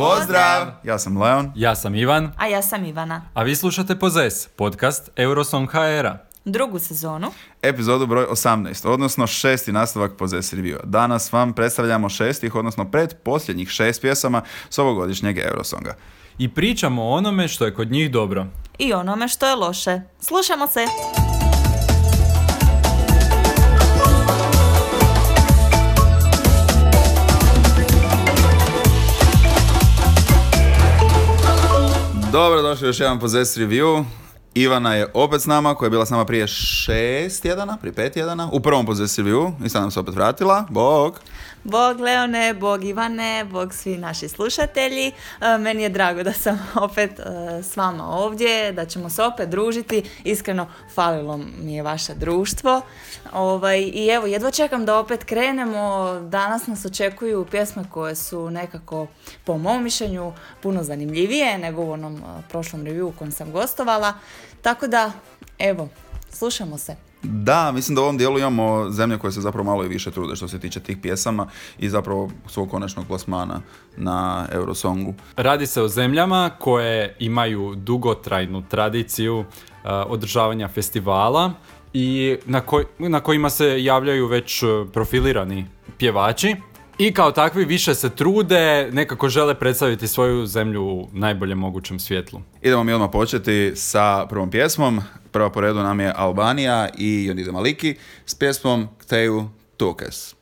Pozdrav! Ja sam Leon. Ja sam Ivan, A ja sam Ivana. a vi slušate Pozes, podcast Eurosong HR-a. Drugu sezonu. Epizodu broj 18, odnosno šesti nastavak Possess Review. Danas vam predstavljamo šestih, odnosno pred posljednjih šest pjesama s ovogodišnjeg Eurosonga. I pričamo o onome što je kod njih dobro. I onome što je loše. Slušamo se! Dobro, došli još jedan Possess Review. Ivana je opet s nama, koja je bila s nama prije šest tjedana, prije pet tjedana, u prvom Possess Review i sad nam se opet vratila. Bog! Bog Leone, Bog Ivane, Bog svi naši slušatelji. E, Meni je drago da sam opet e, s vama ovdje, da ćemo se opet družiti. Iskreno, falilo mi je vaše društvo. Ovaj, I evo, jedva čekam da opet krenemo. Danas nas očekuju pjesme koje su nekako, po mom mišljenju, puno zanimljivije nego u onom e, prošlom review u kojem sam gostovala. Tako da, evo, slušamo se. Da, mislim da u ovom dijelu imamo zemlje koje se zapravo malo i više trude što se tiče tih pjesama i zapravo svog konačnog plasmana na Eurosongu. Radi se o zemljama koje imaju dugotrajnu tradiciju uh, održavanja festivala i na, koj- na kojima se javljaju već uh, profilirani pjevači. I kao takvi više se trude, nekako žele predstaviti svoju zemlju u najboljem mogućem svjetlu. Idemo mi odmah početi sa prvom pjesmom. Prva po redu nam je Albanija i Jonide Maliki s pjesmom Kteju Tukes.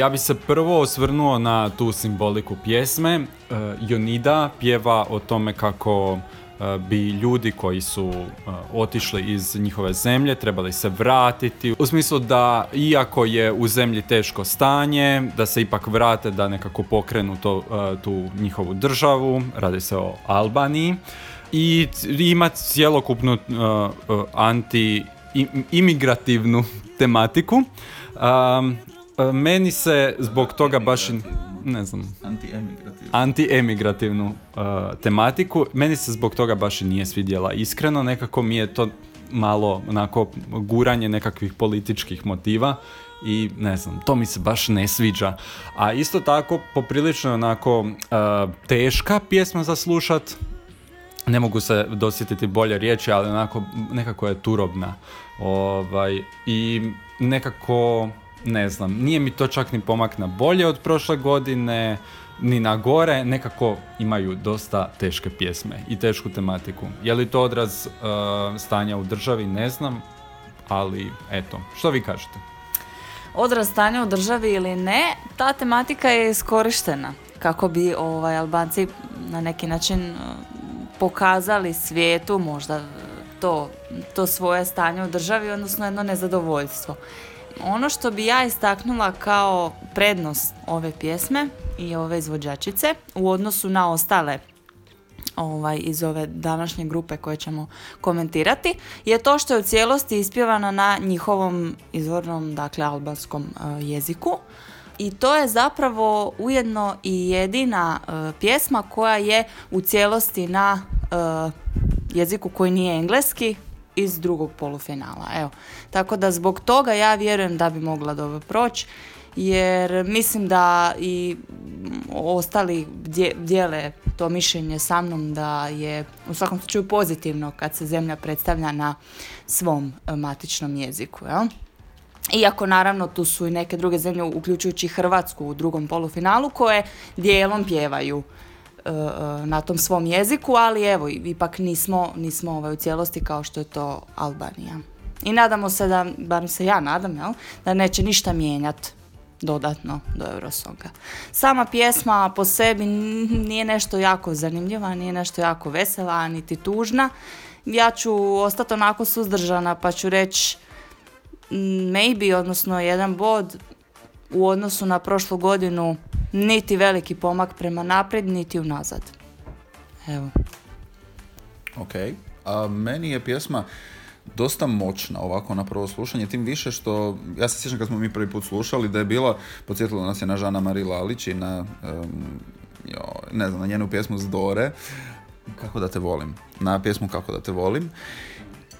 Ja bi se prvo osvrnuo na tu simboliku pjesme. E, Jonida pjeva o tome kako e, bi ljudi koji su e, otišli iz njihove zemlje trebali se vratiti. U smislu da iako je u zemlji teško stanje, da se ipak vrate, da nekako pokrenu to, tu njihovu državu. Radi se o Albaniji. I ima cjelokupnu anti im- imigrativnu tematiku. Um, meni se zbog toga baš, ne znam, anti-emigrativnu uh, tematiku, meni se zbog toga baš i nije svidjela iskreno, nekako mi je to malo onako guranje nekakvih političkih motiva i ne znam, to mi se baš ne sviđa. A isto tako poprilično je onako uh, teška pjesma za slušat, ne mogu se dosjetiti bolje riječi, ali onako nekako je turobna. Ovaj, I nekako, ne znam, nije mi to čak ni pomak na bolje od prošle godine, ni na gore, nekako imaju dosta teške pjesme i tešku tematiku. Je li to odraz uh, stanja u državi, ne znam, ali eto, što vi kažete? odraz stanja u državi ili ne, ta tematika je iskorištena kako bi ovaj, Albanci na neki način eh, pokazali svijetu možda to, to svoje stanje u državi, odnosno jedno nezadovoljstvo. Ono što bi ja istaknula kao prednost ove pjesme i ove izvođačice u odnosu na ostale ovaj, iz ove današnje grupe koje ćemo komentirati, je to što je u cijelosti ispjevana na njihovom izvornom, dakle, albanskom e, jeziku. I to je zapravo ujedno i jedina e, pjesma koja je u cijelosti na e, jeziku koji nije engleski iz drugog polufinala. Evo. Tako da zbog toga ja vjerujem da bi mogla dobro proći jer mislim da i ostali dijele to mišljenje sa mnom da je u svakom slučaju pozitivno kad se zemlja predstavlja na svom e, matičnom jeziku. Jel? Iako naravno tu su i neke druge zemlje, uključujući Hrvatsku u drugom polufinalu, koje dijelom pjevaju na tom svom jeziku, ali evo, ipak nismo, nismo ovaj, u cijelosti kao što je to Albanija. I nadamo se da, bar se ja nadam, jel, da neće ništa mijenjati dodatno do Eurosonga. Sama pjesma po sebi nije nešto jako zanimljiva, nije nešto jako vesela, niti tužna. Ja ću ostati onako suzdržana pa ću reći maybe, odnosno jedan bod u odnosu na prošlu godinu niti veliki pomak prema naprijed, niti unazad. Evo. Ok. A meni je pjesma dosta moćna ovako na prvo slušanje, tim više što, ja se sjećam kad smo mi prvi put slušali, da je bila, podsjetilo nas je na Žana Mari Lalić i na, em, jo, ne znam, na njenu pjesmu Zdore, Kako da te volim, na pjesmu Kako da te volim.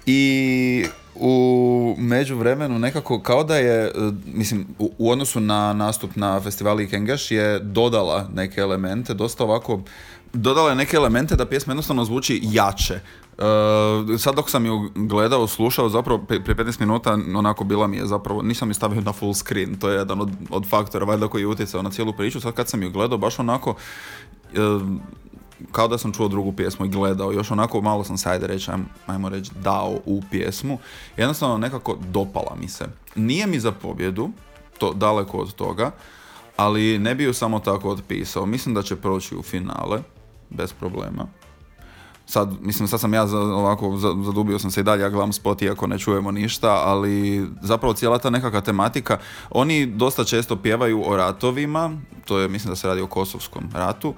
I u međuvremenu nekako kao da je, e, mislim, u, odnosu na nastup na festivali Kengaš je dodala neke elemente, dosta ovako, dodala je neke elemente da pjesma jednostavno zvuči jače. E, sad dok sam ju gledao, slušao, zapravo prije 15 minuta onako bila mi je zapravo, nisam je stavio na full screen, to je jedan od, od faktora valjda koji je utjecao na cijelu priču, sad kad sam ju gledao baš onako, e, kao da sam čuo drugu pjesmu i gledao, još onako malo sam se, ajde reći, ajmo, reći, dao u pjesmu. Jednostavno nekako dopala mi se. Nije mi za pobjedu, to daleko od toga, ali ne bi ju samo tako otpisao. Mislim da će proći u finale, bez problema. Sad, mislim, sad sam ja za, ovako, za- zadubio sam se i dalje, ja gledam spot iako ne čujemo ništa, ali zapravo cijela ta nekakva tematika, oni dosta često pjevaju o ratovima, to je, mislim da se radi o Kosovskom ratu,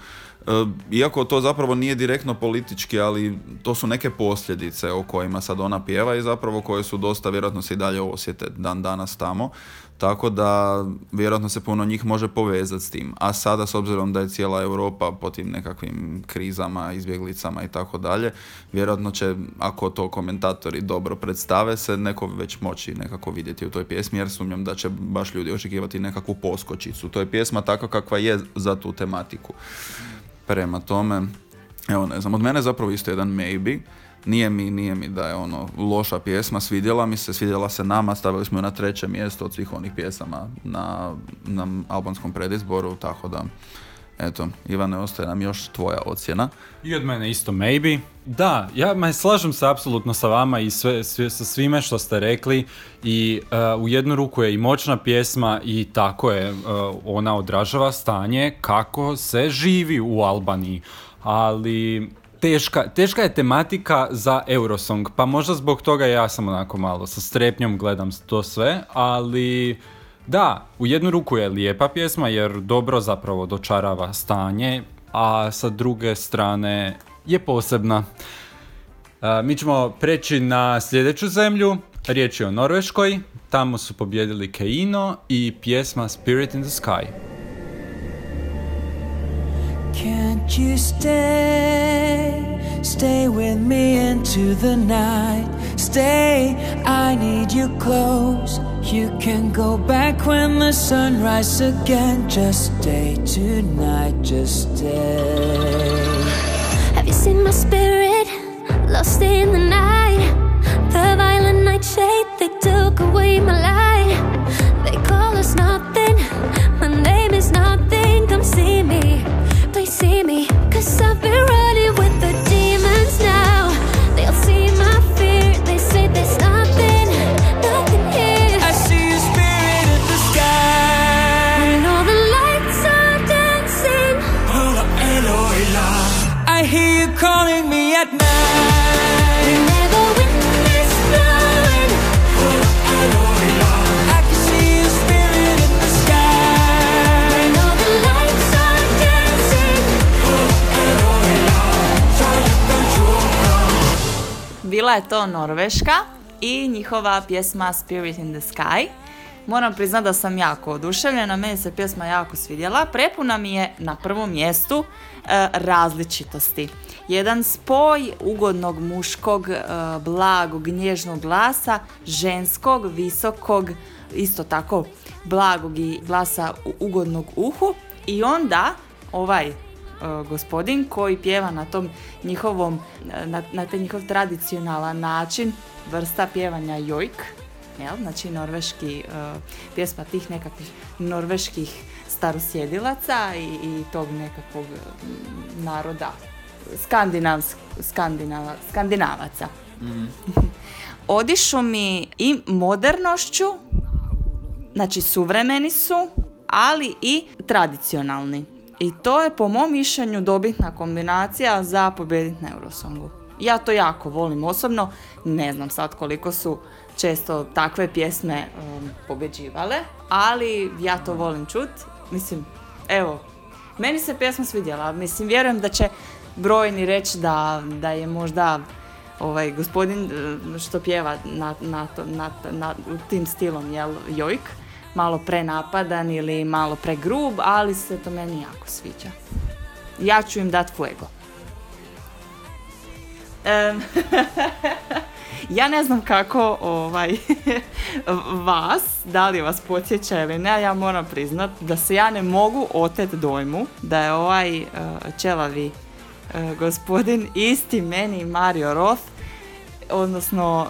iako to zapravo nije direktno politički, ali to su neke posljedice o kojima sad ona pjeva i zapravo koje su dosta vjerojatno se i dalje osjete dan danas tamo. Tako da vjerojatno se puno njih može povezati s tim. A sada s obzirom da je cijela Europa po tim nekakvim krizama, izbjeglicama i tako dalje, vjerojatno će, ako to komentatori dobro predstave, se neko već moći nekako vidjeti u toj pjesmi, jer sumnjam da će baš ljudi očekivati nekakvu poskočicu. To je pjesma takva kakva je za tu tematiku. Prema tome, evo ne znam, od mene zapravo isto jedan maybe. Nije mi, nije mi da je ono loša pjesma, svidjela mi se, svidjela se nama, stavili smo ju na treće mjesto od svih onih pjesama na, na albanskom predizboru, tako da, eto, Ivane, ostaje nam još tvoja ocjena. I od mene isto maybe. Da, ja me slažem se apsolutno sa vama i sve, sve- sa svime što ste rekli i uh, u jednu ruku je i moćna pjesma i tako je, uh, ona odražava stanje kako se živi u Albaniji, ali teška, teška je tematika za Eurosong, pa možda zbog toga ja sam onako malo sa strepnjom gledam to sve, ali da, u jednu ruku je lijepa pjesma jer dobro zapravo dočarava stanje, a sa druge strane je posebna. A, mi ćemo preći na sljedeću zemlju, riječ je o Norveškoj, tamo su pobjedili Keino i pjesma Spirit in the Sky. Can't you stay? Stay with me into the night. Stay, I need you close. You can go back when the sun rises again. Just stay tonight, just stay. Have you seen my spirit lost in the night? The violent nightshade, they took away my light. Je to Norveška i njihova pjesma Spirit in the Sky. moram priznati da sam jako oduševljena, meni se pjesma jako svidjela. Prepuna mi je na prvom mjestu e, različitosti. Jedan spoj ugodnog muškog, e, blagog, nježnog glasa, ženskog, visokog, isto tako blagog i glasa ugodnog uhu i onda ovaj gospodin koji pjeva na tom njihovom, na, na taj njihov tradicionalan način, vrsta pjevanja jojk, jel? znači norveški, e, pjesma tih nekakvih norveških starosjedilaca i, i tog nekakvog mm, naroda skandinavs, skandinava, skandinavaca. Odišu mi i modernošću, znači suvremeni su, ali i tradicionalni. I to je po mom mišljenju dobitna kombinacija za pobjediti na Eurosongu. Ja to jako volim osobno, ne znam sad koliko su često takve pjesme um, pobjeđivale, ali ja to volim čut. Mislim, evo, meni se pjesma svidjela, mislim, vjerujem da će brojni reći da, da je možda ovaj gospodin uh, što pjeva na, na, na, na, tim stilom, jel, jojk, malo prenapadan ili malo pregrub, ali se to meni jako sviđa. Ja ću im dat fuego. Em, ja ne znam kako ovaj vas, da li vas podsjeća ili ne, ja moram priznat da se ja ne mogu otet dojmu da je ovaj uh, čelavi uh, gospodin isti meni Mario Roth, odnosno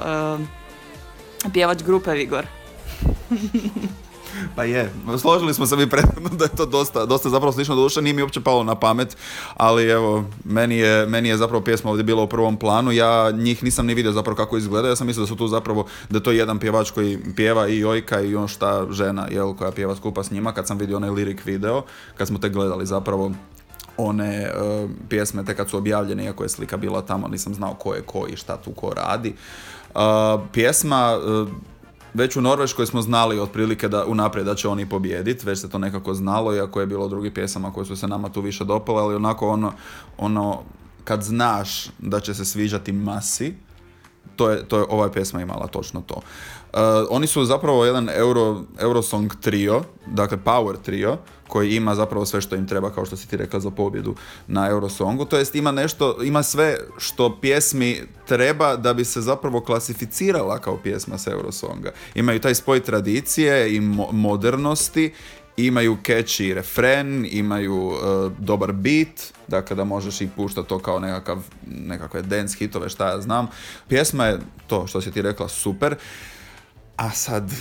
uh, pjevač grupe Vigor. Pa je, složili smo se mi prethodno da je to dosta, dosta zapravo slično duša, nije mi uopće palo na pamet, ali evo, meni je, meni je zapravo pjesma ovdje bila u prvom planu, ja njih nisam ni vidio zapravo kako izgleda, ja sam mislio da su tu zapravo, da je to jedan pjevač koji pjeva i Jojka i on šta žena, jel, koja pjeva skupa s njima, kad sam vidio onaj lirik video, kad smo te gledali zapravo one e, pjesme te kad su objavljene, iako je slika bila tamo, nisam znao ko je ko i šta tu ko radi. E, pjesma, e, već u Norveškoj smo znali otprilike da unaprijed da će oni pobijediti, već se to nekako znalo, iako je bilo drugih pjesama koje su se nama tu više dopale, ali onako ono, ono kad znaš da će se sviđati masi, to je, to je ova pjesma imala točno to. Uh, oni su zapravo jedan Euro, Eurosong trio, dakle power trio, koji ima zapravo sve što im treba, kao što si ti rekla, za pobjedu na Eurosongu. To jest ima nešto, ima sve što pjesmi treba da bi se zapravo klasificirala kao pjesma s Eurosonga. Imaju taj spoj tradicije i mo- modernosti, imaju catchy refren, imaju uh, dobar beat, dakle da možeš i puštati to kao nekakav, nekakve dance hitove, šta ja znam. Pjesma je to što si ti rekla super, a sad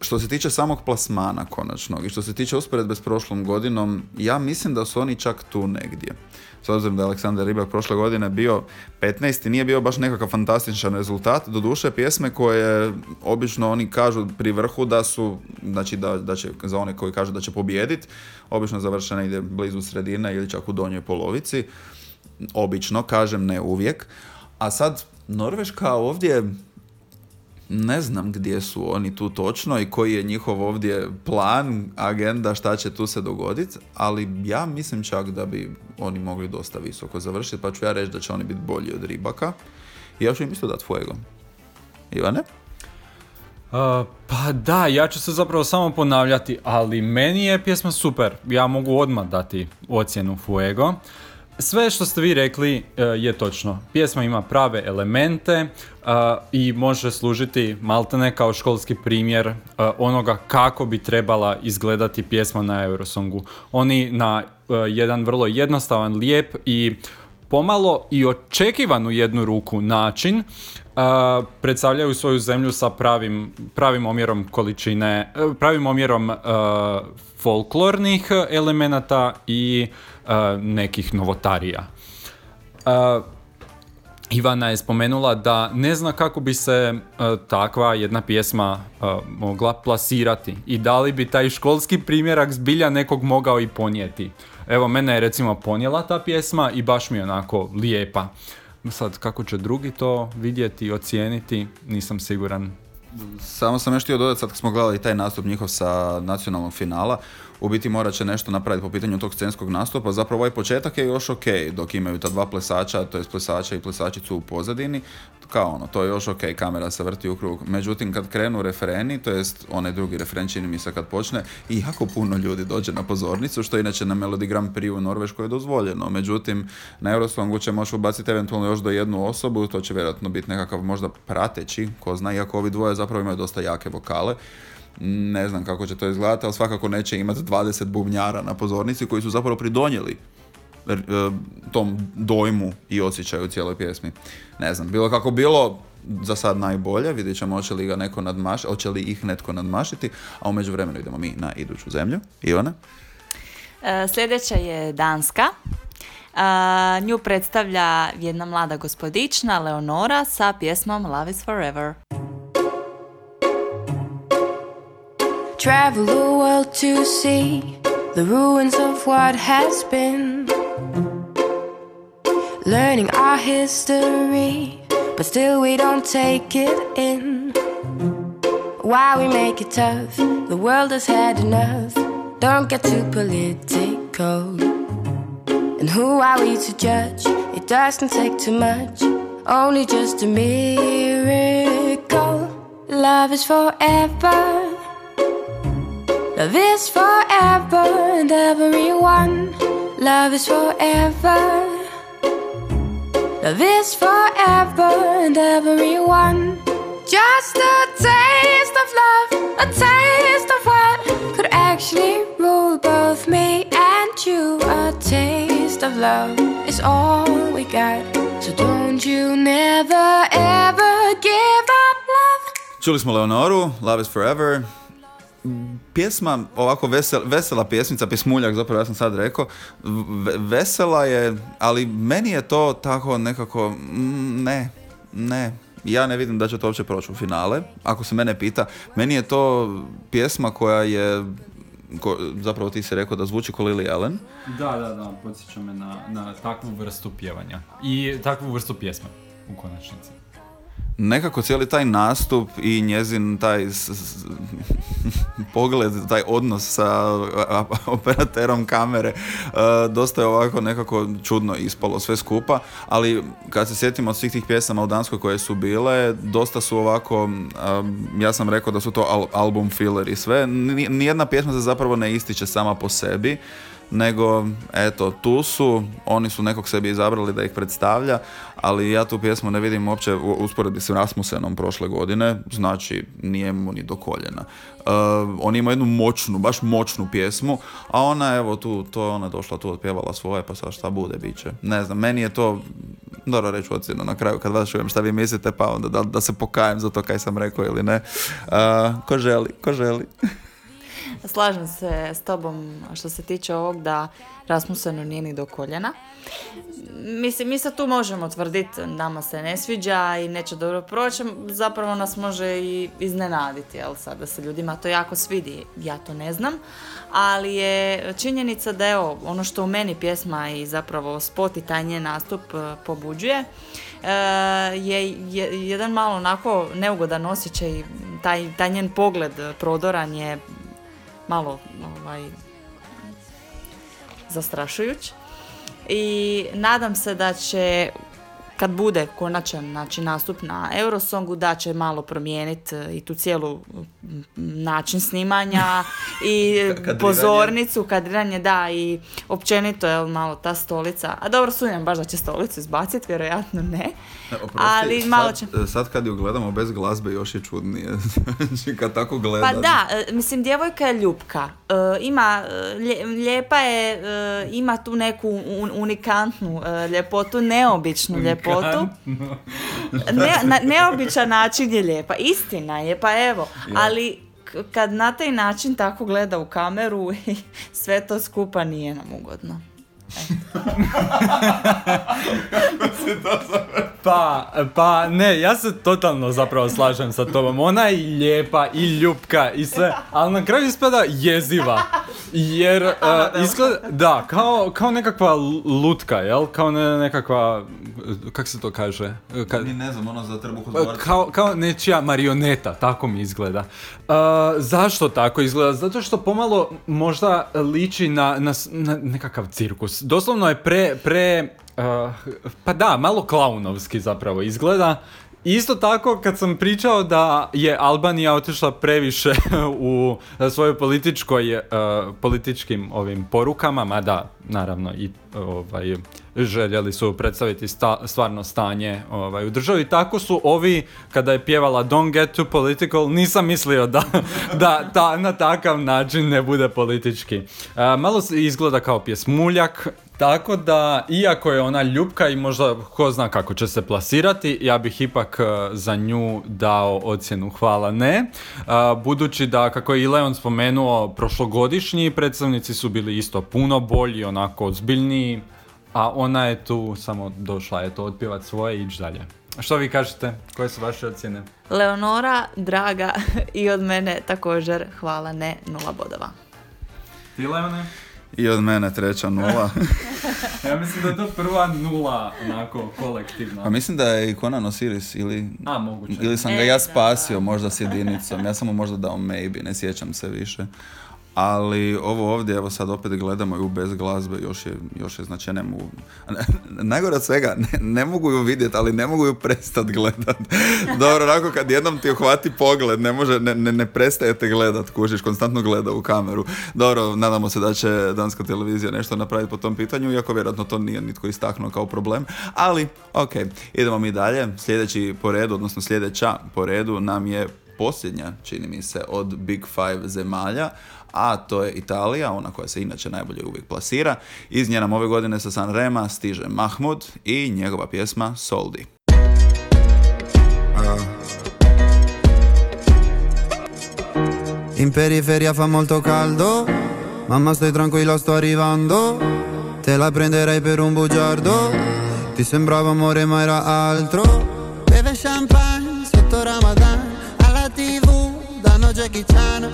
što se tiče samog plasmana konačnog i što se tiče usporedbe s prošlom godinom, ja mislim da su oni čak tu negdje. S obzirom da je Aleksandar Ribak prošle godine bio 15. nije bio baš nekakav fantastičan rezultat. Doduše pjesme koje obično oni kažu pri vrhu da su, znači da, da će, za one koji kažu da će pobijediti, obično završe negdje blizu sredine ili čak u donjoj polovici. Obično, kažem ne uvijek. A sad, Norveška ovdje ne znam gdje su oni tu točno i koji je njihov ovdje plan, agenda, šta će tu se dogoditi, ali ja mislim čak da bi oni mogli dosta visoko završiti, pa ću ja reći da će oni biti bolji od Ribaka. I ja ću im isto dati fuego. Ivane? Uh, pa da, ja ću se zapravo samo ponavljati, ali meni je pjesma super. Ja mogu odmah dati ocjenu Fuego. Sve što ste vi rekli e, je točno. Pjesma ima prave elemente e, i može služiti maltene kao školski primjer e, onoga kako bi trebala izgledati pjesma na Eurosongu. Oni na jedan vrlo jednostavan, lijep i pomalo i očekivan u jednu ruku način predstavljaju svoju zemlju sa pravim, pravim omjerom količine, pravim omjerom folklornih elemenata i nekih novotarija. Ivana je spomenula da ne zna kako bi se takva jedna pjesma mogla plasirati i da li bi taj školski primjerak zbilja nekog mogao i ponijeti. Evo, mene je recimo ponijela ta pjesma i baš mi je onako lijepa. Sad, kako će drugi to vidjeti i ocijeniti, nisam siguran. Samo sam još htio dodati, sad kad smo gledali taj nastup njihov sa nacionalnog finala, u biti morat će nešto napraviti po pitanju tog scenskog nastupa. Zapravo ovaj početak je još ok, dok imaju ta dva plesača, to je plesača i plesačicu u pozadini, kao ono, to je još ok, kamera se vrti u krug. Međutim, kad krenu refereni, to jest onaj drugi referen čini mi se kad počne, i jako puno ljudi dođe na pozornicu, što inače na Melody Grand Prix u Norveškoj je dozvoljeno. Međutim, na Eurosongu će moći ubaciti eventualno još do jednu osobu, to će vjerojatno biti nekakav možda prateći, ko zna, iako ovi dvoje zapravo imaju dosta jake vokale. Ne znam kako će to izgledati, ali svakako neće imati 20 bubnjara na pozornici koji su zapravo pridonijeli e, tom dojmu i osjećaju cijeloj pjesmi. Ne znam, bilo kako bilo, za sad najbolje, vidjet ćemo hoće li ga neko nadmašiti, hoće li ih netko nadmašiti, a u međuvremenu idemo mi na iduću zemlju. Ivana? E, Sljedeća je Danska. E, nju predstavlja jedna mlada gospodična, Leonora, sa pjesmom Love is Forever. Travel the world to see the ruins of what has been. Learning our history, but still we don't take it in. Why we make it tough? The world has had enough. Don't get too political. And who are we to judge? It doesn't take too much, only just a miracle. Love is forever. Love is forever and everyone. Love is forever. Love is forever and everyone. Just a taste of love, a taste of what could actually rule both me and you. A taste of love is all we got. So don't you never ever give up love. Čuli smo Leonoru, Love is Forever. Pjesma, ovako vesel, vesela pjesmica, pjesmuljak zapravo ja sam sad rekao, vesela je, ali meni je to tako nekako, mm, ne, ne, ja ne vidim da će to uopće proći u finale, ako se mene pita, meni je to pjesma koja je, ko, zapravo ti si rekao da zvuči ko Lily Allen, Da, da, da, podsjeća me na, na takvu vrstu pjevanja. I takvu vrstu pjesme, u konačnici. Nekako cijeli taj nastup i njezin taj pogled, taj odnos sa a- operaterom kamere, e, dosta je ovako nekako čudno ispalo sve skupa, ali kad se sjetimo od svih tih pjesama u Danskoj koje su bile, dosta su ovako, ja sam rekao da su to al- album filler i sve, Ni- nijedna pjesma se zapravo ne ističe sama po sebi, nego eto tu su, oni su nekog sebi izabrali da ih predstavlja, ali ja tu pjesmu ne vidim uopće u usporedbi s Rasmusenom prošle godine, znači nije mu ni do koljena. Uh, on ima jednu moćnu, baš moćnu pjesmu, a ona evo tu, to je ona došla tu otpjevala svoje, pa sad šta bude, bit će. Ne znam, meni je to, dobro reći ocjenu na kraju kad vas čujem šta vi mislite, pa onda da, da se pokajem za to kaj sam rekao ili ne. Uh, ko želi, ko želi. Slažem se s tobom što se tiče ovog da Rasmusenu nije ni do koljena. Mislim, mi sad tu možemo tvrditi, nama se ne sviđa i neće dobro proći, zapravo nas može i iznenaditi, jel sad da se ljudima to jako svidi, ja to ne znam, ali je činjenica da evo, ono što u meni pjesma i zapravo spot i taj njen nastup e, pobuđuje, e, je jedan malo onako neugodan osjećaj, taj, taj njen pogled prodoran je malo ovaj, zastrašujuć. I nadam se da će kad bude konačan znači, nastup na Eurosongu da će malo promijeniti i tu cijelu način snimanja i Kadriranje. pozornicu, kadriranje, da, i općenito je malo ta stolica. A dobro, sumnjam baš da će stolicu izbaciti, vjerojatno ne. Oprosti, Ali malo će... sad, sad kad ju gledamo bez glazbe još je čudnije. Znači kad tako gledam. Pa da, e, mislim, djevojka je ljubka. E, ima, e, lijepa je, e, ima tu neku un- unikantnu e, ljepotu, neobičnu ljepotu. Ne, na neobičan način je lijepa. Istina je, pa evo. Ali kad na taj način tako gleda u kameru i sve to skupa nije nam ugodno. Pa, pa ne, ja se totalno zapravo slažem sa tobom. Ona je lijepa i ljubka i sve, ali na kraju ispada jeziva. Jer uh, izgleda, da, kao, kao nekakva lutka, jel? Kao ne, nekakva kak se to kaže? Kad, Mi ne znam, ono za trbuh od Pa, Kao, kao nečija marioneta, tako mi izgleda. Uh, zašto tako izgleda? Zato što pomalo možda liči na, na, na nekakav cirkus. Doslovno je pre, pre uh, pa da, malo klaunovski zapravo izgleda. Isto tako kad sam pričao da je Albanija otišla previše u svojoj političkoj, uh, političkim ovim porukama, mada naravno i ovaj, željeli su predstaviti sta- stvarno stanje ovaj, u državi. Tako su ovi, kada je pjevala Don't get too political, nisam mislio da, da ta, na takav način ne bude politički. A, malo izgleda kao pjesmuljak, tako da, iako je ona ljubka i možda ko zna kako će se plasirati, ja bih ipak e, za nju dao ocjenu hvala ne. A, budući da, kako je i Leon spomenuo, prošlogodišnji predstavnici su bili isto puno bolji, onako ozbiljniji, a ona je tu samo došla, eto, otpjevat svoje i ići dalje. Što vi kažete? Koje su vaše ocjene? Leonora, draga i od mene također hvala ne, nula bodova. Ti, Leone? I od mene treća nula. Ja mislim da je to prva nula, onako, kolektivna. Pa mislim da je i Conan Osiris ili... A, moguće. Ili sam ga E, ja spasio možda s jedinicom. Ja sam mu možda dao maybe, ne sjećam se više. Ali ovo ovdje, evo sad opet gledamo ju bez glazbe, još je, još je znači ja ne mogu, najgore od svega, ne, ne mogu ju vidjeti, ali ne mogu ju prestat gledat. Dobro, onako kad jednom ti uhvati pogled, ne može, ne, ne, ne prestajete gledat, kužiš, konstantno gleda u kameru. Dobro, nadamo se da će danska televizija nešto napraviti po tom pitanju, iako vjerojatno to nije nitko istaknuo kao problem, ali ok, idemo mi dalje. Sljedeći po redu, odnosno sljedeća po redu nam je posljednja, čini mi se, od Big Five zemalja, a to je Italija, ona koja se inače najbolje uvijek plasira. Iz nje nam ove godine sa Sanrema stiže Mahmud i njegova pjesma Soldi. In periferia fa molto caldo, mamma stai tranquilla sto arrivando, te la prenderei per un bugiardo, ti sembrava amore ma era altro. Beve champagne sotto Ramadan, alla tv danno Jackie Chan,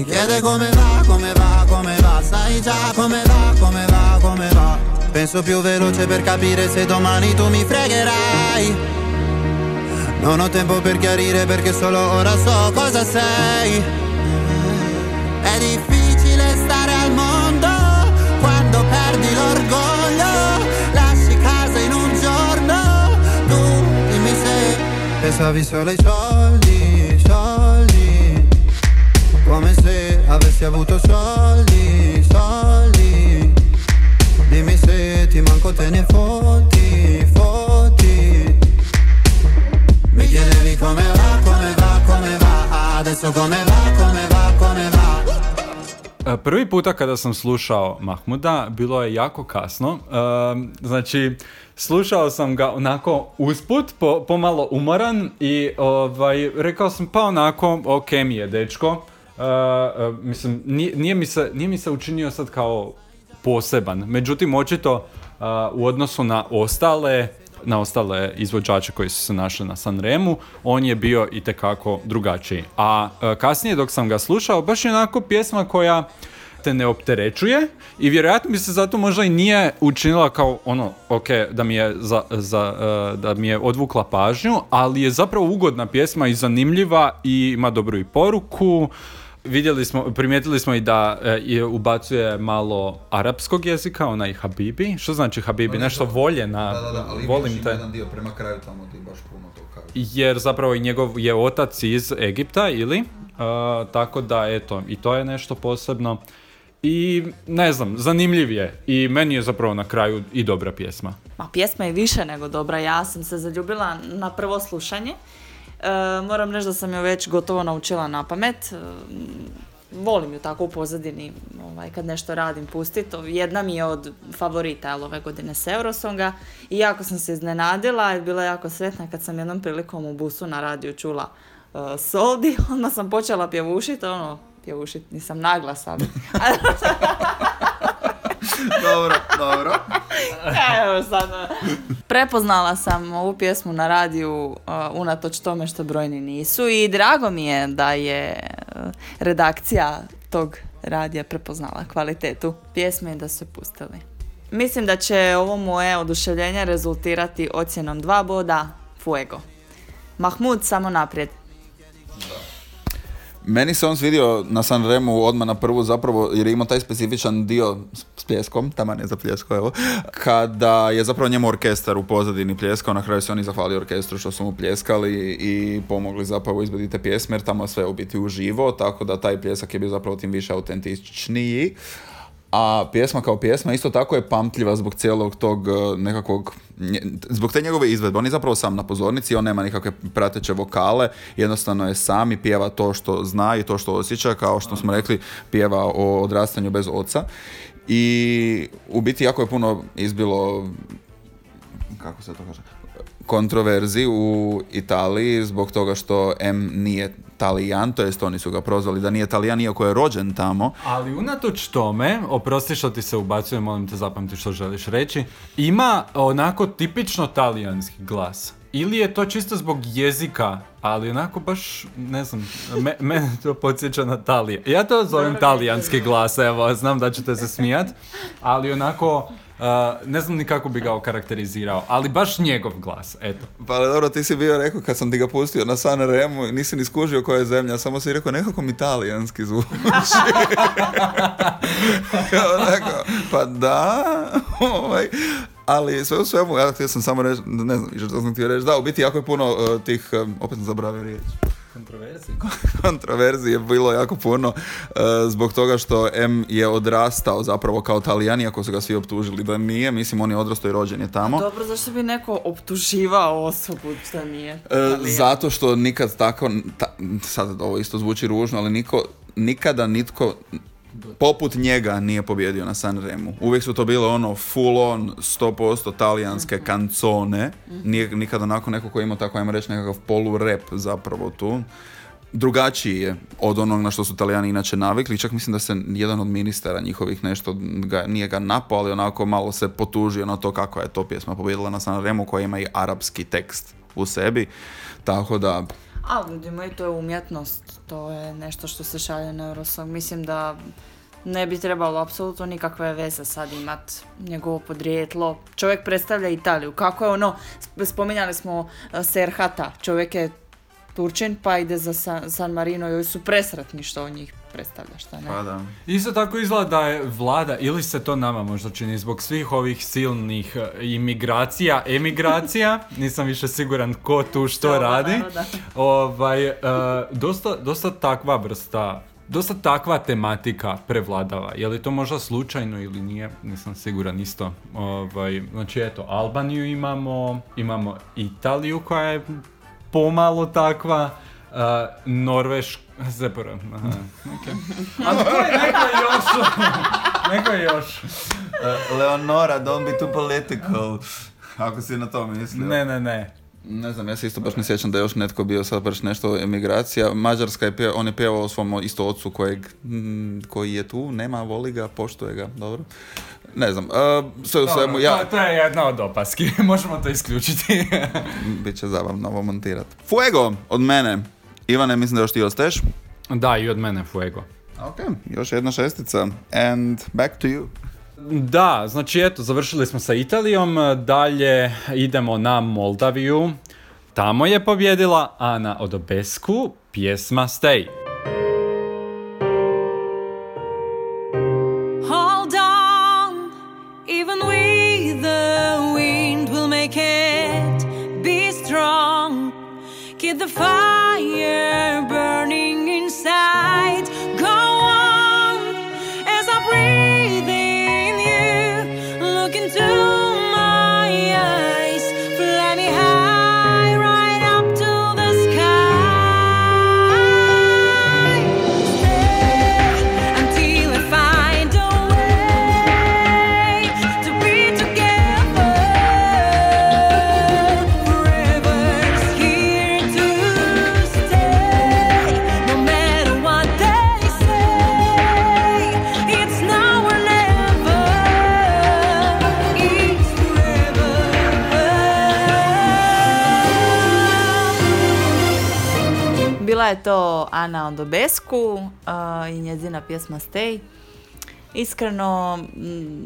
Mi chiede come va, come va, come va, sai già come va, come va, come va. Penso più veloce per capire se domani tu mi fregherai. Non ho tempo per chiarire perché solo ora so cosa sei. È difficile stare al mondo quando perdi l'orgoglio. Lasci casa in un giorno. Tu dimmi se pensavi solo ai soldi, avessi avuto soldi, soldi. Dimmi se ti manco te ne fotti, fotti. Mi chiedevi come va, come va, come va Adesso come va, come va, come va E, Prvi puta kada sam slušao Mahmuda, bilo je jako kasno. Ehm, znači, slušao sam ga onako usput, po, pomalo umoran i ovaj, rekao sam pa onako, ok mi je dečko. E, mislim, nije, nije mi se, nije mi se učinio sad kao poseban. Međutim, očito a, u odnosu na ostale na ostale izvođače koji su se našli na Sanremu, on je bio i tekako drugačiji. A e, kasnije dok sam ga slušao, baš je onako pjesma koja te ne opterećuje i vjerojatno mi se zato možda i nije učinila kao ono, ok, da mi je, za, za, e, da mi je odvukla pažnju, ali je zapravo ugodna pjesma i zanimljiva i ima dobru i poruku. Vidjeli smo, primijetili smo i da e, je ubacuje malo arapskog jezika, onaj Habibi. Što znači Habibi? Nešto voljena, volim te. dio prema kraju tamo ti baš puno to kaže. Jer zapravo i njegov je otac iz Egipta, ili? E, tako da, eto, i to je nešto posebno. I ne znam, zanimljiv je. I meni je zapravo na kraju i dobra pjesma. Ma pjesma je više nego dobra, ja sam se zaljubila na prvo slušanje. E, moram reći da sam ju već gotovo naučila na pamet. E, volim ju tako u pozadini ovaj, kad nešto radim pustit. Jedna mi je od favorita jel, ove godine s Eurosonga i jako sam se iznenadila i bila jako sretna kad sam jednom prilikom u busu na radiju čula e, Soldi, onda sam počela pjevušit, ono, pjevušit, nisam naglas, ali dobro, dobro. Evo sad. Prepoznala sam ovu pjesmu na radiju uh, unatoč tome što brojni nisu i drago mi je da je uh, redakcija tog radija prepoznala kvalitetu pjesme i da su pustili. Mislim da će ovo moje oduševljenje rezultirati ocjenom dva boda Fuego. Mahmud, samo naprijed. Meni se on svidio na Sanremu odmah na prvu zapravo jer je imao taj specifičan dio s- pljeskom, taman je za pljesko, evo, kada je zapravo njemu orkestar u pozadini pljeskao, na kraju se oni zahvalio orkestru što su mu pljeskali i pomogli zapravo izbiti te pjesme jer tamo sve u biti uživo, tako da taj pljesak je bio zapravo tim više autentičniji. A pjesma kao pjesma isto tako je pamtljiva zbog cijelog tog eh, nekakvog, zbog te njegove izvedbe. On je zapravo sam na pozornici, on nema nikakve prateće vokale, jednostavno je sam i pjeva to što zna i to što osjeća, kao što smo rekli, pjeva o odrastanju bez oca. I u biti jako je puno izbilo kako se to kaže, kontroverzi u Italiji zbog toga što M nije talijan, to jest oni su ga prozvali da nije talijan iako je rođen tamo. Ali unatoč tome, oprosti što ti se ubacuje, molim te zapamti što želiš reći, ima onako tipično talijanski glas. Ili je to čisto zbog jezika, ali onako baš, ne znam, me, mene to podsjeća na Talije. Ja to zovem talijanski glas, evo, znam da ćete se smijat, ali onako, ne znam ni kako bi ga okarakterizirao, ali baš njegov glas, eto. Pa dobro, ti si bio rekao kad sam ti ga pustio na San Remu, nisi ni skužio koja je zemlja, samo si rekao nekako mi talijanski zvuči. Onako, pa da, ovaj, ali sve u svemu, ja htio sam samo reći, ne znam što sam htio reći, da, u biti jako je puno uh, tih, um, opet sam zaboravio riječ, Kontroverzija. kontroverzije je bilo jako puno uh, zbog toga što M je odrastao zapravo kao talijan, iako su ga svi optužili da nije, mislim on je odrastao i rođen je tamo. Dobro, zašto bi neko optuživao osobu što nije? Talijan? zato što nikad tako, ta- sad ovo isto zvuči ružno, ali niko, nikada nitko poput njega nije pobjedio na Sanremu. Uvijek su to bile ono full on 100% talijanske kancone. Nije nikada onako neko koji ima tako, ajmo reći, nekakav polu rap zapravo tu. Drugačiji je od onog na što su Talijani inače navikli. Čak mislim da se jedan od ministara njihovih nešto, ga, nije ga napao, ali onako malo se potužio na to kako je to pjesma pobjedila na Sanremu koja ima i arapski tekst u sebi. Tako da, A, ljudi moji, to je umjetnost. To je nešto što se šalje na Eurosong. Mislim da ne bi trebalo apsolutno nikakve veze sad imat njegovo podrijetlo. Čovjek predstavlja Italiju. Kako je ono, sp- spominjali smo eh, Serhata. Čovjek je Turčin pa ide za San, San Marino i su presretni što on njih predstavlja, šta ne? pa da. Isto tako izgleda da je vlada, ili se to nama možda čini, zbog svih ovih silnih e, imigracija, emigracija, nisam više siguran ko tu što radi, ovaj, e, dosta, dosta takva vrsta, dosta takva tematika prevladava. Je li to možda slučajno ili nije, nisam siguran isto. Ovaj, znači eto, Albaniju imamo, imamo Italiju koja je pomalo takva, Uh, Norveš... Zaborav, aha, okej. A ko je neko još? neko je još. Leonora, don't be too political. Ako si na to mislio. Ne, ne, ne. Ne znam, ja se isto baš ne sjećam da je još netko bio sad baš nešto emigracija. Mađarska je pjevao, on je pjevao o svom isto ocu kojeg, mm, koji je tu, nema, voli ga, poštuje ga, dobro. Ne znam, uh, sve u svemu, ja, to, to je jedna od opaski, možemo to isključiti. bit će zabavno ovo montirati. Fuego, od mene. Ivane, mislim da još ti ostaješ. da, i od mene Fuego. Ok, još jedna šestica. And back to you. Da, znači eto, završili smo sa Italijom, dalje idemo na Moldaviju. Tamo je pobjedila Ana Odobesku, pjesma Stay. Hold on, even with the wind, we'll make it. Be strong, keep the fire je to Ana Ondobesku uh, i njezina pjesma Stay. Iskreno,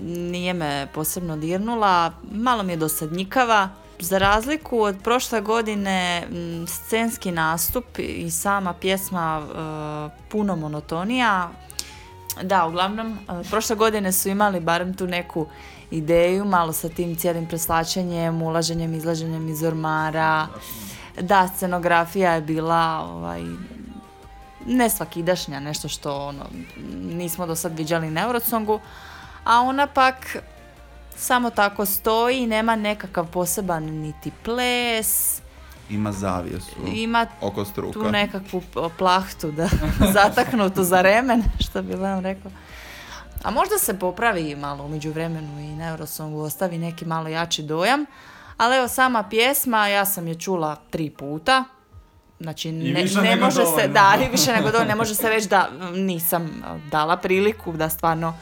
nije me posebno dirnula, malo mi je dosadnjikava. Za razliku od prošle godine, mm, scenski nastup i sama pjesma e, puno monotonija. Da, uglavnom, e, prošle godine su imali barem tu neku ideju, malo sa tim cijelim preslačenjem, ulaženjem, izlaženjem iz ormara. Da, scenografija je bila ovaj, ne svakidašnja, nešto što ono, nismo do sad viđali na Eurosongu, a ona pak samo tako stoji i nema nekakav poseban niti ples, Ima zavjesu ima oko struka. tu nekakvu plahtu da zataknutu za remen, što bi Leon rekao. A možda se popravi malo umeđu vremenu i na Eurosongu ostavi neki malo jači dojam. Ali evo sama pjesma, ja sam je čula tri puta. Znači ne, ne može se, dovoljno. da, i više nego dovoljno, ne može se reći da mm, nisam a, dala priliku da stvarno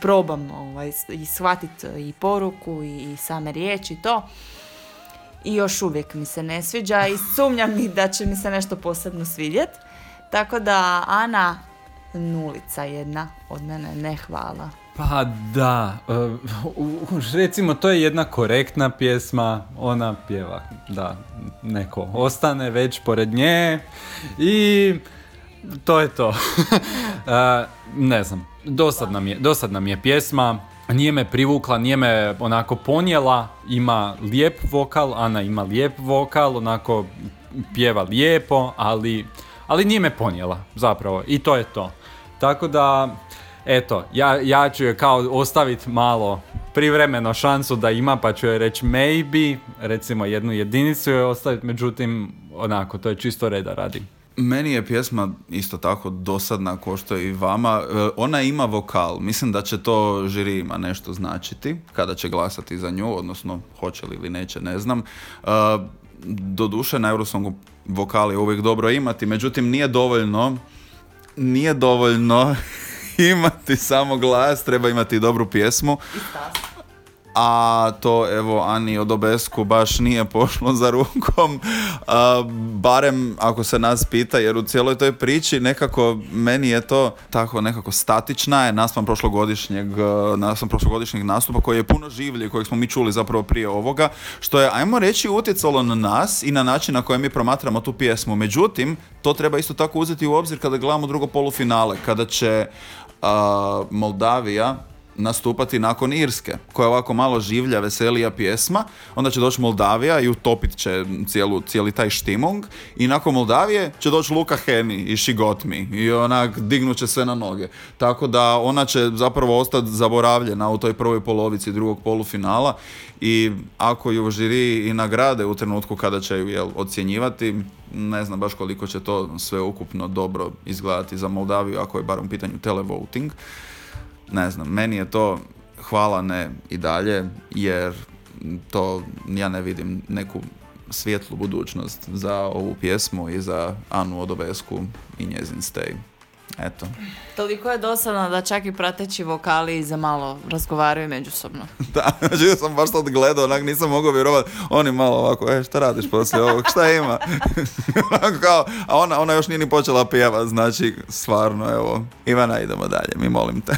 probam ovaj, i shvatiti i poruku i, i same riječi i to. I još uvijek mi se ne sviđa i sumnjam i da će mi se nešto posebno svidjet. Tako da, Ana, nulica jedna od mene, ne hvala. Pa da, e, u- u- recimo to je jedna korektna pjesma, ona pjeva da neko ostane već pored nje i to je to. E, ne znam, dosad nam, je, dosad nam je pjesma, nije me privukla, nije me onako ponijela, ima lijep vokal, Ana ima lijep vokal, onako pjeva lijepo, ali, ali nije me ponijela zapravo i to je to. Tako da, eto, ja, ja ću je kao ostaviti malo privremeno šansu da ima, pa ću joj reći maybe, recimo jednu jedinicu joj ostaviti, međutim, onako, to je čisto reda radi. Meni je pjesma isto tako dosadna kao što i vama. E, Ona ima vokal. Mislim da će to žirima nešto značiti kada će glasati za nju, odnosno hoće li ili neće, ne znam. E, Doduše na Eurosongu vokal je uvijek dobro imati, međutim nije dovoljno nije dovoljno imati samo glas, treba imati dobru pjesmu. A to evo Ani Odobesku baš nije pošlo za rukom, a, barem ako se nas pita, jer u cijeloj toj priči nekako meni je to tako nekako statična je naspram prošlogodišnjeg, naspram prošlogodišnjeg nastupa koji je puno življi, kojeg smo mi čuli zapravo prije ovoga, što je, ajmo reći, utjecalo na nas i na način na koji mi promatramo tu pjesmu. Međutim, to treba isto tako uzeti u obzir kada gledamo drugo polufinale, kada će Moldavija nastupati nakon Irske, koja je ovako malo življa, veselija pjesma, onda će doći Moldavija i utopit će cijelu, cijeli taj štimung. I nakon Moldavije će doći Luka Hemi i She Me i onak dignut će sve na noge. Tako da ona će zapravo ostati zaboravljena u toj prvoj polovici drugog polufinala. I ako ju žiri i nagrade u trenutku kada će ju jel, ocjenjivati, ne znam baš koliko će to sve ukupno dobro izgledati za Moldaviju ako je bar u pitanju televoting ne znam, meni je to hvala ne i dalje, jer to ja ne vidim neku svijetlu budućnost za ovu pjesmu i za Anu Odobesku i njezin stay. Eto. Toliko je dosadno da čak i prateći vokali za malo razgovaraju međusobno. Da, znači ja sam baš sad gledao, onak nisam mogao vjerovati, oni malo ovako, e šta radiš poslije ovog, šta ima? Kao, a ona, ona još nije ni počela pjevat, znači stvarno, evo, Ivana idemo dalje, mi molim te.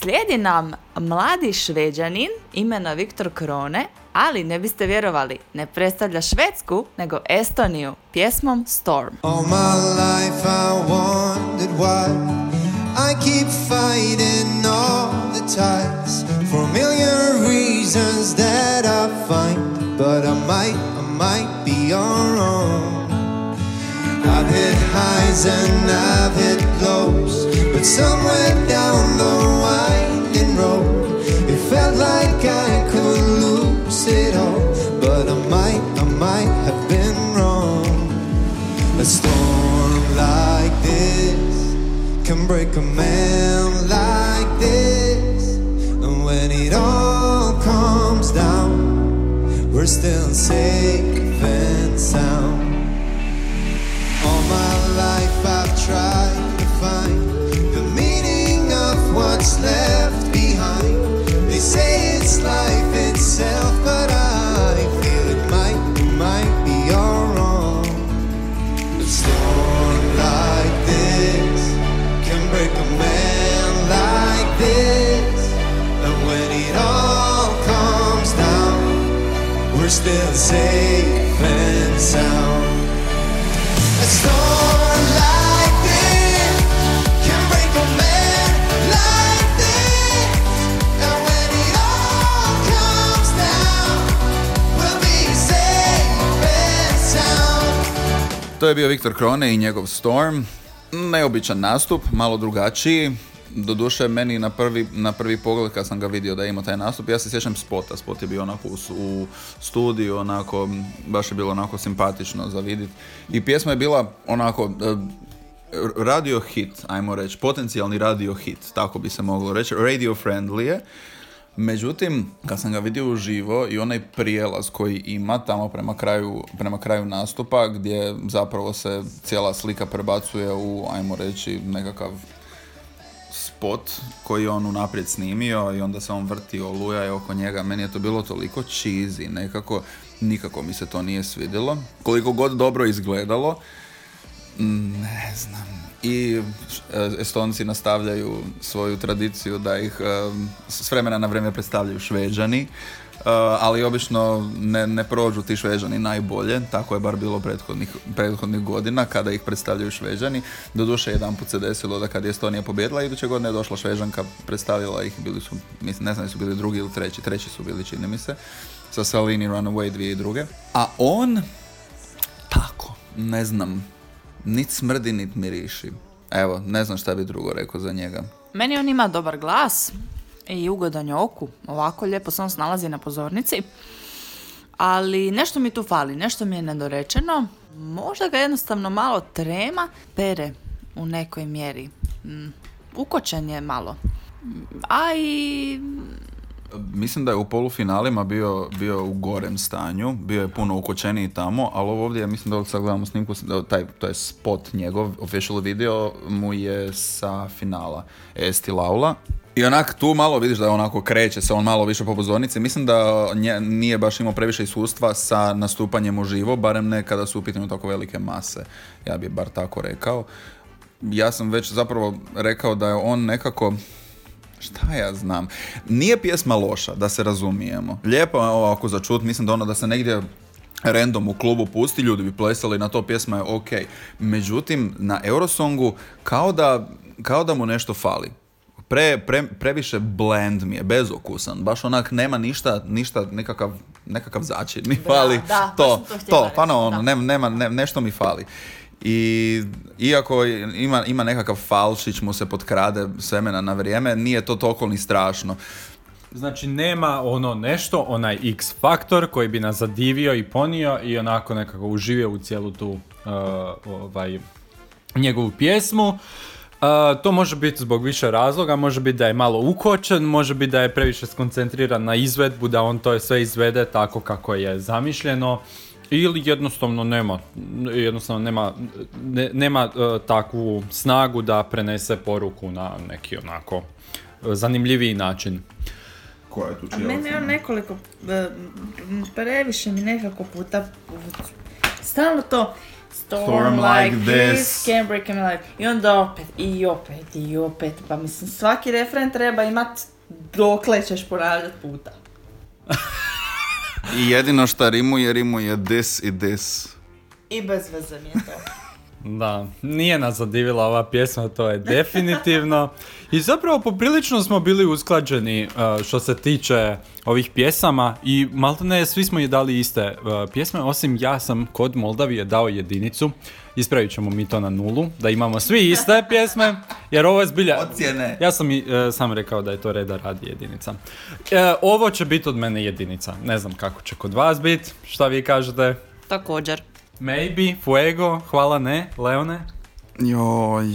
Slijedi nam mladi šveđanin imena Viktor Krone, ali ne biste vjerovali, ne predstavlja Švedsku, nego Estoniju, pjesmom Storm. All my life I wondered why I keep fighting all the tides for a million reasons that I find, but I might, I might be wrong. I've hit highs and I've hit but somewhere down the winding road, it felt like I could lose it all, but I might, I might have been wrong. A storm like this can break a man like this. And when it all comes down, we're still safe and sound. All my life I've tried to find left behind. They say it's life itself, but I feel it might, might be all wrong. A storm like this can break a man like this. And when it all comes down, we're still safe. To je bio Viktor Krone i njegov Storm. Neobičan nastup, malo drugačiji. Doduše, meni na prvi, na prvi pogled kad sam ga vidio da je imao taj nastup, ja se sjećam spota. Spot je bio onako u, u studiju, onako, baš je bilo onako simpatično za vidit. I pjesma je bila onako, e, radio hit, ajmo reći, potencijalni radio hit, tako bi se moglo reći, radio friendly je. Međutim, kad sam ga vidio uživo i onaj prijelaz koji ima tamo prema kraju, prema kraju nastupa, gdje zapravo se cijela slika prebacuje u, ajmo reći, nekakav spot koji on unaprijed snimio i onda se on vrti oluja je oko njega. Meni je to bilo toliko cheesy, nekako, nikako mi se to nije svidjelo. Koliko god dobro izgledalo, mm, ne znam. I e, Estonci nastavljaju svoju tradiciju da ih e, s vremena na vrijeme predstavljaju Šveđani, e, ali obično ne, ne prođu ti Šveđani najbolje, tako je bar bilo prethodnih, prethodnih godina kada ih predstavljaju Šveđani. Doduše jedan put se desilo da kad je Estonija pobjedila, iduće godine je došla Šveđanka, predstavila ih, bili su, mislim, ne znam jesu bili drugi ili treći, treći su bili čini mi se, sa Salini Runaway 2002. A on, tako, ne znam, nit smrdi, nit miriši. Evo, ne znam šta bi drugo rekao za njega. Meni on ima dobar glas i ugodan je oku. Ovako lijepo se on snalazi na pozornici. Ali nešto mi tu fali, nešto mi je nedorečeno. Možda ga jednostavno malo trema, pere u nekoj mjeri. Mm, Ukočen je malo. A i Mislim da je u polufinalima bio, bio u gorem stanju, bio je puno ukočeniji tamo, ali ovo ovdje, mislim da ovdje sad gledamo snimku, taj, to je spot njegov, official video mu je sa finala Esti Laula. I onak tu malo vidiš da onako kreće se on malo više po pozornici. Mislim da nje, nije baš imao previše iskustva sa nastupanjem uživo, barem ne kada su u pitanju tako velike mase. Ja bi bar tako rekao. Ja sam već zapravo rekao da je on nekako, Šta ja znam. Nije pjesma loša, da se razumijemo. Lijepo je ovako za čut, mislim da ono da se negdje random u klubu pusti, ljudi bi plesali na to, pjesma je ok. Međutim, na Eurosongu kao da, kao da mu nešto fali. Pre, pre, previše bland mi je, bezokusan. Baš onak nema ništa, ništa nekakav, nekakav začin mi fali. da, baš to, to to, pa ono, da. nema, nema, ne- nešto mi fali. I iako ima, ima nekakav falšić mu se potkrade s vremena na vrijeme, nije to toliko ni strašno. Znači nema ono nešto, onaj X faktor koji bi nas zadivio i ponio i onako nekako uživio u cijelu tu uh, ovaj, njegovu pjesmu. Uh, to može biti zbog više razloga, može biti da je malo ukočen, može biti da je previše skoncentriran na izvedbu, da on to sve izvede tako kako je zamišljeno. Ili jednostavno nema, jednostavno nema, ne- nema uh, takvu snagu da prenese poruku na neki onako uh, zanimljiviji način. Koja je tu A meni je nekoliko, e, previše mi nekako puta, stalno to, storm, Storm like, like this, this. can break my life. I onda opet, i opet, i opet, pa mislim svaki refren treba imat dokle ćeš ponavljat puta. I jedino šta rimuje, rimuje this i this. I bez veze mi je to. Da, nije nas zadivila ova pjesma, to je definitivno. I zapravo poprilično smo bili usklađeni uh, što se tiče ovih pjesama i maltene svi smo je dali iste uh, pjesme, osim ja sam kod Moldavije dao jedinicu. Ispravit ćemo mi to na nulu, da imamo svi iste pjesme, jer ovo je zbilja... Ocjene. Ja sam i e, sam rekao da je to reda radi jedinica. Ovo će biti od mene jedinica. Ne znam kako će kod vas biti. Šta vi kažete? Također. Maybe, Fuego, hvala ne, Leone. Joj.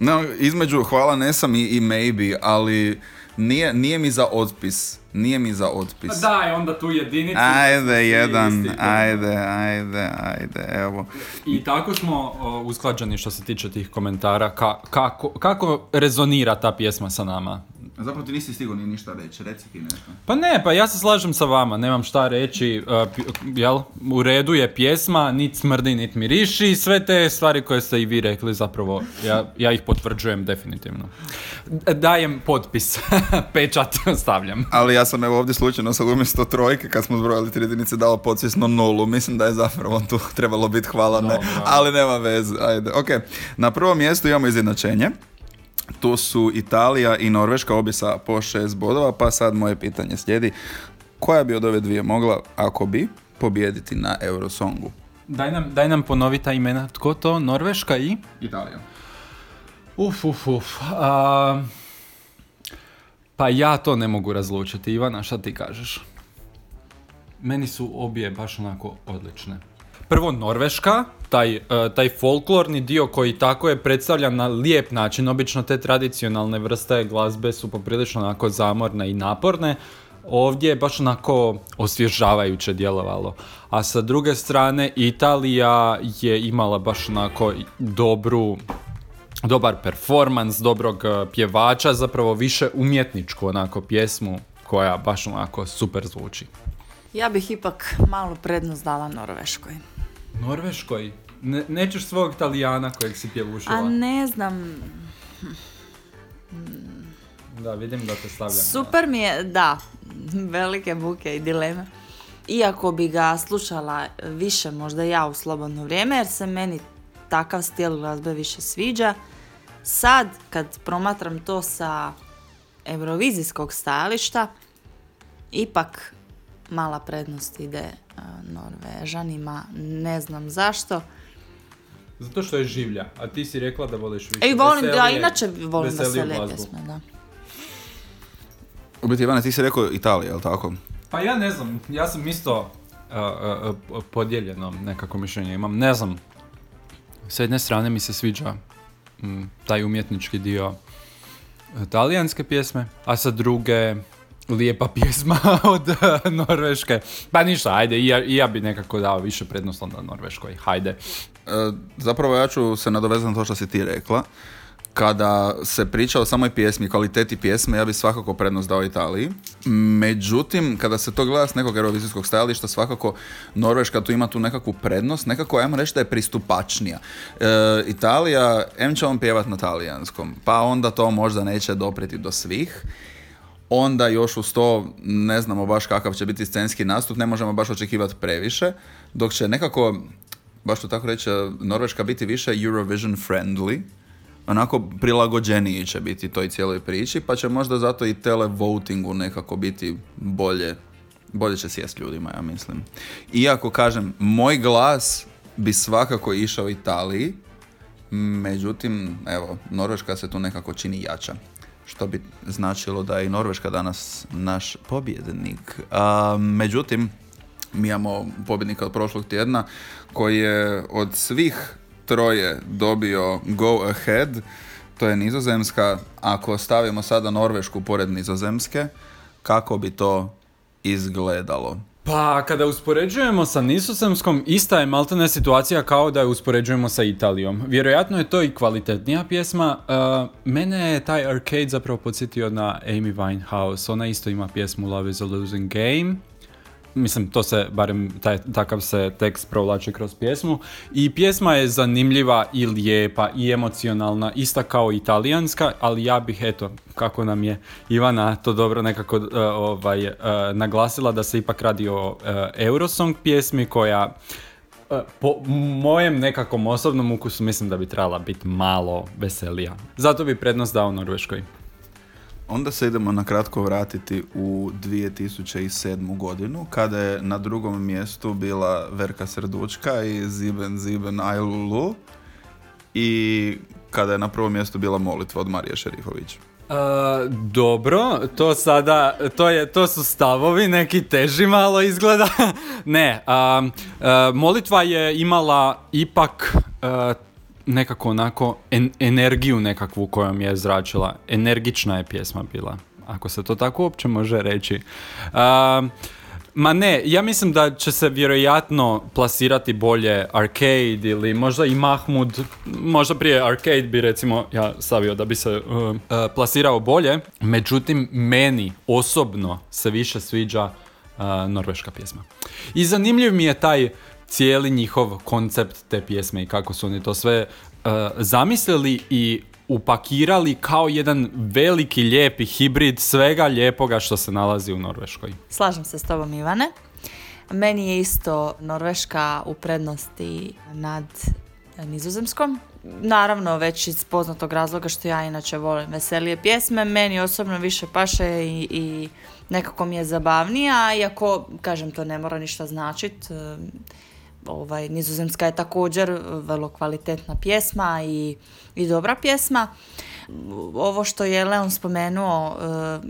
No, između hvala nesam i, i maybe, ali nije, nije mi za otpis. Nije mi za otpis. Daj onda tu jedinicu. Ajde, jedan, isti. ajde, ajde, ajde, evo. I tako smo o, usklađeni što se tiče tih komentara. Ka- kako, kako rezonira ta pjesma sa nama? Zapravo ti nisi stigao ni ništa reći, reci ti nešto. Pa ne, pa ja se slažem sa vama, nemam šta reći, uh, jel, u redu je pjesma, nit smrdi, nit miriši, sve te stvari koje ste i vi rekli zapravo, ja, ja ih potvrđujem definitivno. D- Dajem potpis, pečat stavljam. Ali ja sam evo ovdje slučajno sad umjesto trojke kad smo zbrojali tri jedinice dao podsvjesno nulu. Mislim da je zapravo tu trebalo biti hvala ne, ali nema veze. Ajde, ok. Na prvom mjestu imamo izjednačenje. Tu su Italija i Norveška, obje sa po šest bodova, pa sad moje pitanje slijedi. Koja bi od ove dvije mogla, ako bi, pobijediti na Eurosongu? Daj nam, daj nam ponovi ta imena, tko to, Norveška i? Italija. Uf, uf, uf. A, pa ja to ne mogu razlučiti. Ivana, šta ti kažeš? Meni su obje baš onako odlične. Prvo Norveška, taj, e, taj folklorni dio koji tako je predstavljan na lijep način. Obično te tradicionalne vrste glazbe su poprilično onako zamorne i naporne. Ovdje je baš onako osvježavajuće djelovalo. A sa druge strane, Italija je imala baš onako dobru, dobar performans, dobrog e, pjevača, zapravo više umjetničku onako pjesmu koja baš onako super zvuči. Ja bih ipak malu prednost dala Norveškoj. Norveškoj? Ne, nećeš svog Talijana kojeg si pjevušila? A ne znam, Da, vidim da te stavljam. super mi je, da, velike buke i dileme. Iako bi ga slušala više možda ja u slobodno vrijeme, jer se meni takav stil glazbe više sviđa. Sad, kad promatram to sa eurovizijskog stajališta, ipak mala prednost ide a, Norvežanima, ne znam zašto. Zato što je življa, a ti si rekla da voliš više E, I volim, da, inače volim veselije glazbu. pjesme, da. U biti, Ivana, ti si rekao Italija, jel tako? Pa ja ne znam, ja sam isto uh, uh, uh, podijeljeno nekako mišljenje imam. Ne znam, s jedne strane mi se sviđa taj umjetnički dio talijanske pjesme, a sa druge lijepa pjesma od uh, Norveške. Pa ništa, ajde, i ja, i ja bi nekako dao više prednost onda Norveškoj, hajde. E, zapravo ja ću se nadovezati na to što si ti rekla. Kada se priča o samoj pjesmi, kvaliteti pjesme, ja bi svakako prednost dao Italiji. Međutim, kada se to gleda s nekog eurovizijskog stajališta, svakako Norveška tu ima tu nekakvu prednost, nekako ajmo reći da je pristupačnija. E, Italija, em će on pjevat na talijanskom, pa onda to možda neće dopreti do svih. Onda još uz to ne znamo baš kakav će biti scenski nastup, ne možemo baš očekivati previše, dok će nekako, baš to tako reći, Norveška biti više Eurovision friendly, onako prilagođeniji će biti toj cijeloj priči, pa će možda zato i televotingu nekako biti bolje, bolje će sjest ljudima, ja mislim. Iako kažem, moj glas bi svakako išao Italiji, međutim, evo, Norveška se tu nekako čini jača. Što bi značilo da je i Norveška danas naš pobjednik. A, međutim, mi imamo pobjednika od prošlog tjedna koji je od svih troje dobio go ahead, to je nizozemska. Ako stavimo sada Norvešku pored nizozemske, kako bi to izgledalo? Pa kada uspoređujemo sa Nizozemskom, ista je maltene situacija kao da je uspoređujemo sa Italijom. Vjerojatno je to i kvalitetnija pjesma. Uh, mene je taj arcade zapravo podsjetio na Amy Winehouse. Ona isto ima pjesmu Love is a Losing Game. Mislim, to se, barem taj, takav se tekst provlači kroz pjesmu. I pjesma je zanimljiva i lijepa i emocionalna, ista kao italijanska, ali ja bih, eto, kako nam je Ivana to dobro nekako uh, ovaj, uh, naglasila da se ipak radi o uh, Eurosong pjesmi koja po mojem nekakvom osobnom ukusu mislim da bi trebala biti malo veselija. Zato bi prednost dao Norveškoj. Onda se idemo na kratko vratiti u 2007. godinu, kada je na drugom mjestu bila Verka Srdučka i Ziben Ziben Ajlulu i kada je na prvom mjestu bila molitva od Marije Šerifović. Uh, dobro, to sada, to, je, to su stavovi, neki teži malo izgleda. ne, um, uh, molitva je imala ipak uh, nekako onako en- energiju nekakvu kojom je zračila. Energična je pjesma bila, ako se to tako uopće može reći. Um, Ma ne, ja mislim da će se vjerojatno plasirati bolje Arcade ili možda i Mahmud, možda prije Arcade bi recimo ja stavio da bi se uh, uh, plasirao bolje, međutim meni osobno se više sviđa uh, norveška pjesma. I zanimljiv mi je taj cijeli njihov koncept te pjesme i kako su oni to sve uh, zamislili i upakirali kao jedan veliki lijepi hibrid svega lijepoga što se nalazi u Norveškoj. Slažem se s tobom Ivane. Meni je isto Norveška u prednosti nad Nizozemskom. Naravno, već iz poznatog razloga što ja inače volim veselije pjesme, meni osobno više paše i, i nekako mi je zabavnija, iako, kažem, to ne mora ništa značit. Ovaj, Nizozemska je također vrlo kvalitetna pjesma i, i dobra pjesma. Ovo što je Leon spomenuo,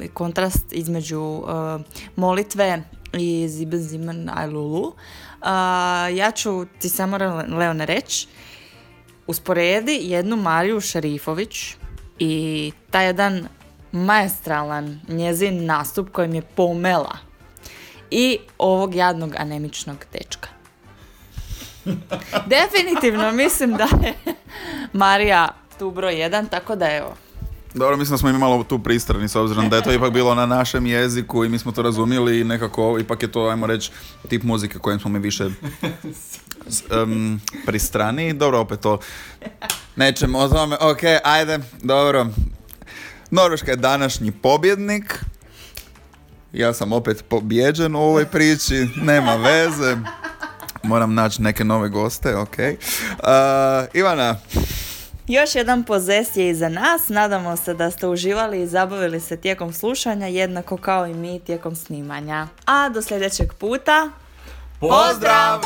e, kontrast između e, molitve i Ziben Zimen Ajlulu, ja ću ti samo Leone reći, usporedi jednu Mariju Šerifović i taj jedan maestralan njezin nastup kojim je pomela i ovog jadnog anemičnog dečka. Definitivno mislim da je Marija tu broj jedan, tako da evo. Dobro, mislim da smo mi malo tu pristrani s obzirom da je to ipak bilo na našem jeziku i mi smo to razumjeli i nekako ipak je to, ajmo reći, tip muzike kojem smo mi više em, pristrani. Dobro, opet to nećemo o tome. Ok, ajde, dobro. Norveška je današnji pobjednik. Ja sam opet pobjeđen u ovoj priči, nema veze. Moram naći neke nove goste, ok. Uh, Ivana, Još jedan pozest je iza nas, nadamo se da ste uživali i zabavili se tijekom slušanja, jednako kao i mi tijekom snimanja. A do sljedećeg puta, Pozdrav!